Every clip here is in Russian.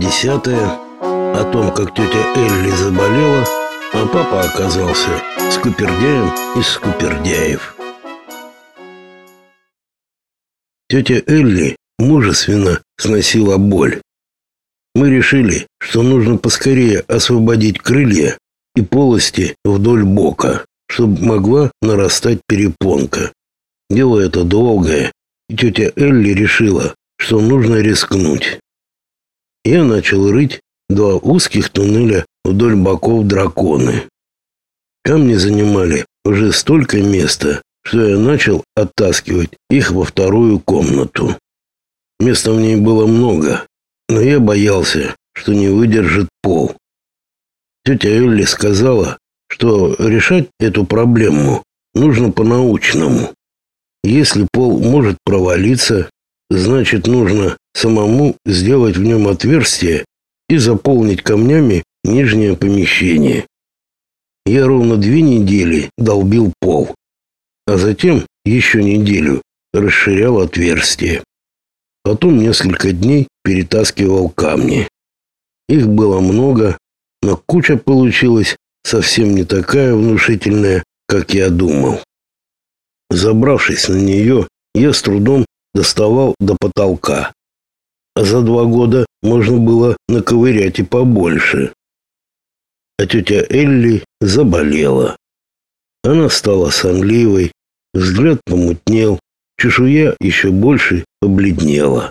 десятая. О том, как тетя Элли заболела, а папа оказался скупердяем из скупердяев. Тетя Элли мужественно сносила боль. Мы решили, что нужно поскорее освободить крылья и полости вдоль бока, чтобы могла нарастать перепонка. Дело это долгое, и тетя Элли решила, что нужно рискнуть. Я начал рыть два узких туннеля вдоль боков драконы. Камни занимали уже столько места, что я начал оттаскивать их во вторую комнату. Места в ней было много, но я боялся, что не выдержит пол. Тетя Элли сказала, что решать эту проблему нужно по-научному. Если пол может провалиться, значит нужно самому сделать в нем отверстие и заполнить камнями нижнее помещение. Я ровно две недели долбил пол, а затем еще неделю расширял отверстие. Потом несколько дней перетаскивал камни. Их было много, но куча получилась совсем не такая внушительная, как я думал. Забравшись на нее, я с трудом доставал до потолка. За два года можно было наковырять и побольше. А тетя Элли заболела. Она стала сонливой, взгляд помутнел, чешуя еще больше побледнела.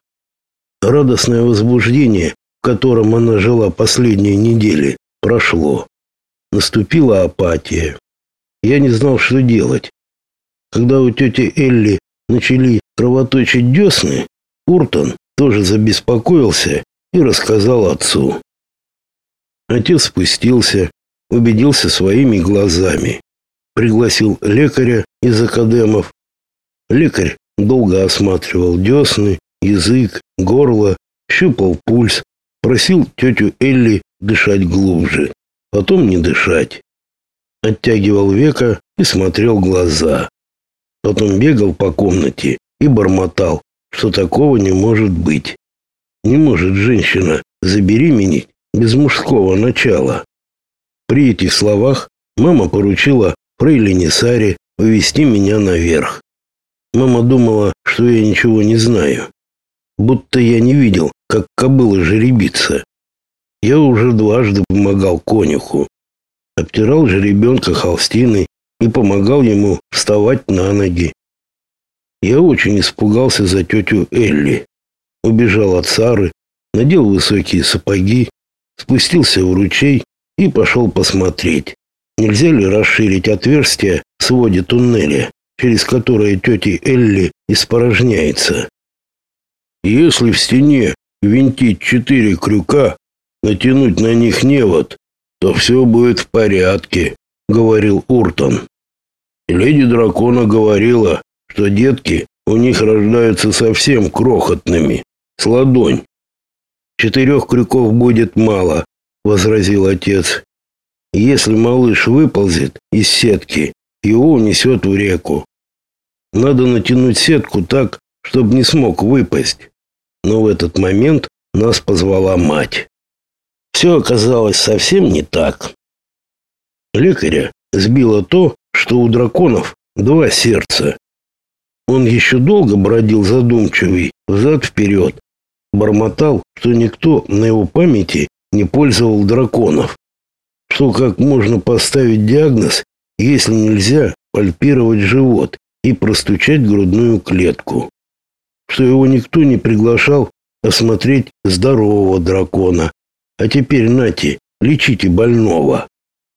Радостное возбуждение, в котором она жила последние недели, прошло. Наступила апатия. Я не знал, что делать. Когда у тети Элли начали кровоточить десны, Уртон тоже забеспокоился и рассказал отцу. Отец спустился, убедился своими глазами, пригласил лекаря из академов. Лекарь долго осматривал десны, язык, горло, щупал пульс, просил тетю Элли дышать глубже, потом не дышать. Оттягивал века и смотрел глаза. Потом бегал по комнате и бормотал, что такого не может быть. Не может женщина забеременеть без мужского начала. При этих словах мама поручила фрейлине Саре увести меня наверх. Мама думала, что я ничего не знаю. Будто я не видел, как кобыла жеребится. Я уже дважды помогал конюху. Обтирал жеребенка холстиной и помогал ему вставать на ноги. Я очень испугался за тетю Элли. Убежал от Сары, надел высокие сапоги, спустился в ручей и пошел посмотреть, нельзя ли расширить отверстие в своде туннеля, через которое тетя Элли испорожняется. Если в стене винтить четыре крюка, натянуть на них невод, то все будет в порядке, говорил Уртон. Леди дракона говорила, что детки у них рождаются совсем крохотными, с ладонь. Четырех крюков будет мало, возразил отец. Если малыш выползет из сетки, его унесет в реку. Надо натянуть сетку так, чтобы не смог выпасть. Но в этот момент нас позвала мать. Все оказалось совсем не так. Лекаря сбило то, что у драконов два сердца. Он еще долго бродил задумчивый, взад-вперед, бормотал, что никто на его памяти не пользовал драконов. Что как можно поставить диагноз, если нельзя пальпировать живот и простучать грудную клетку? Что его никто не приглашал осмотреть здорового дракона. А теперь нате, лечите больного.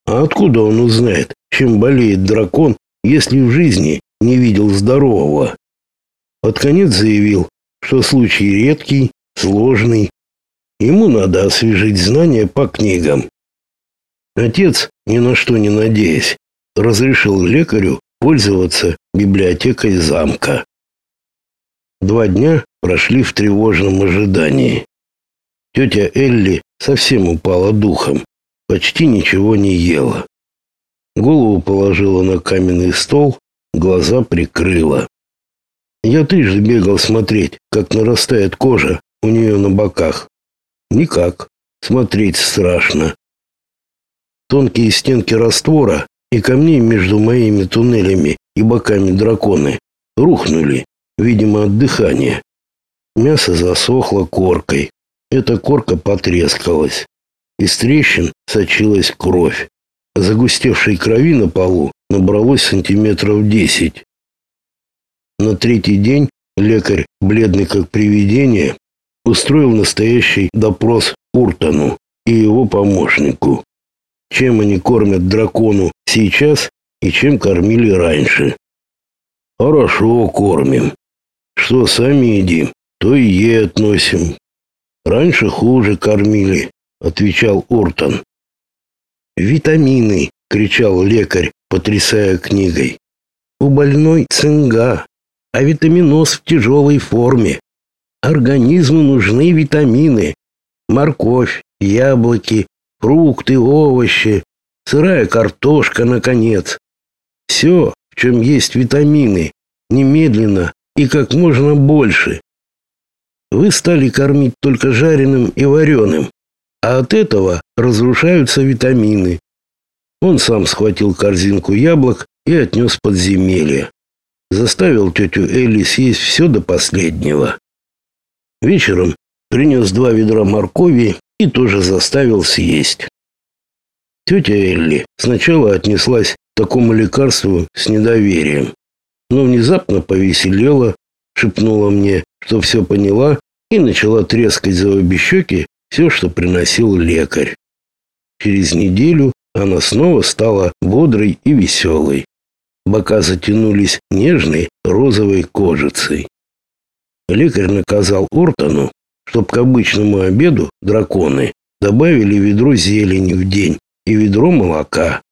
А откуда он узнает, чем болеет дракон, если в жизни не видел здорового. Под конец заявил, что случай редкий, сложный. Ему надо освежить знания по книгам. Отец, ни на что не надеясь, разрешил лекарю пользоваться библиотекой замка. Два дня прошли в тревожном ожидании. Тетя Элли совсем упала духом, почти ничего не ела. Голову положила на каменный стол, глаза прикрыла. Я трижды бегал смотреть, как нарастает кожа у нее на боках. Никак. Смотреть страшно. Тонкие стенки раствора и камней между моими туннелями и боками драконы рухнули, видимо, от дыхания. Мясо засохло коркой. Эта корка потрескалась. Из трещин сочилась кровь. Загустевшей крови на полу набралось сантиметров десять. На третий день лекарь, бледный как привидение, устроил настоящий допрос Уртону и его помощнику. Чем они кормят дракону сейчас и чем кормили раньше. Хорошо кормим. Что сами едим, то и ей относим. Раньше хуже кормили, отвечал Уртон. Витамины, кричал лекарь, потрясая книгой. У больной цинга, а витаминоз в тяжелой форме. Организму нужны витамины. Морковь, яблоки, фрукты, овощи, сырая картошка, наконец. Все, в чем есть витамины, немедленно и как можно больше. Вы стали кормить только жареным и вареным, а от этого разрушаются витамины. Он сам схватил корзинку яблок и отнес подземелье. Заставил тетю Элли съесть все до последнего. Вечером принес два ведра моркови и тоже заставил съесть. Тетя Элли сначала отнеслась к такому лекарству с недоверием, но внезапно повеселела, шепнула мне, что все поняла, и начала трескать за обе щеки все, что приносил лекарь. Через неделю она снова стала бодрой и веселой. Бока затянулись нежной розовой кожицей. Лекарь наказал Ортону, чтоб к обычному обеду драконы добавили ведро зелени в день и ведро молока.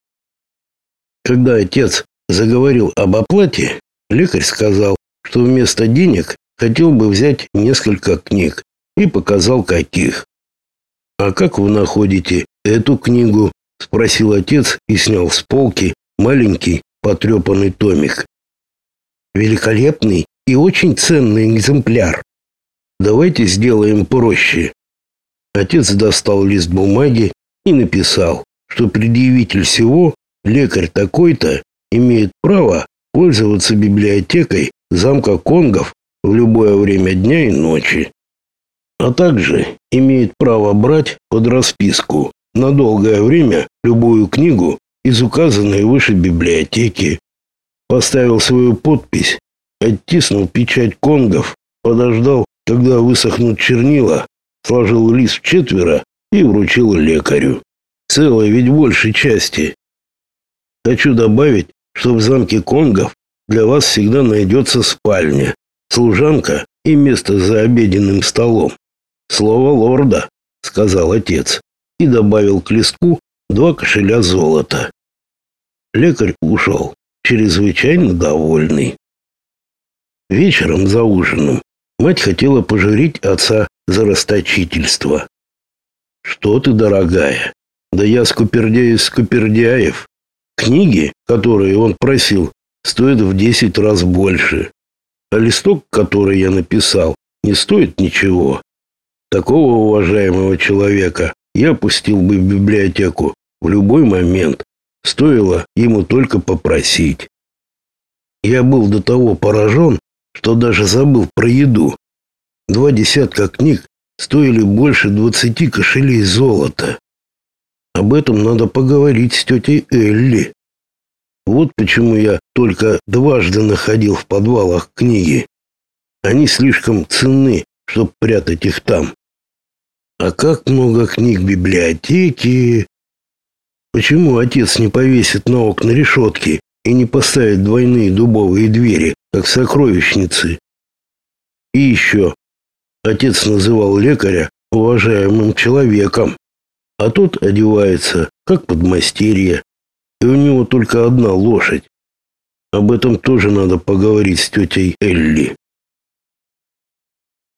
Когда отец заговорил об оплате, лекарь сказал, что вместо денег хотел бы взять несколько книг и показал каких. «А как вы находите эту книгу?» – спросил отец и снял с полки маленький потрепанный томик. «Великолепный и очень ценный экземпляр. Давайте сделаем проще. Отец достал лист бумаги и написал, что предъявитель всего, лекарь такой-то, имеет право пользоваться библиотекой замка Конгов в любое время дня и ночи, а также имеет право брать под расписку на долгое время любую книгу из указанной выше библиотеки. Поставил свою подпись оттиснул печать конгов, подождал, когда высохнут чернила, сложил лист в четверо и вручил лекарю. Целой ведь большей части. Хочу добавить, что в замке конгов для вас всегда найдется спальня, служанка и место за обеденным столом. Слово лорда, сказал отец и добавил к листку два кошеля золота. Лекарь ушел, чрезвычайно довольный. Вечером за ужином мать хотела пожурить отца за расточительство. «Что ты, дорогая? Да я скупердяев скупердяев. Книги, которые он просил, стоят в десять раз больше. А листок, который я написал, не стоит ничего. Такого уважаемого человека я пустил бы в библиотеку в любой момент. Стоило ему только попросить. Я был до того поражен, что даже забыл про еду. Два десятка книг стоили больше двадцати кошелей золота. Об этом надо поговорить с тетей Элли. Вот почему я только дважды находил в подвалах книги. Они слишком ценны, чтобы прятать их там. А как много книг в библиотеке. Почему отец не повесит на окна решетки и не поставит двойные дубовые двери, как сокровищницы. И еще отец называл лекаря уважаемым человеком, а тот одевается как подмастерье, и у него только одна лошадь. Об этом тоже надо поговорить с тетей Элли.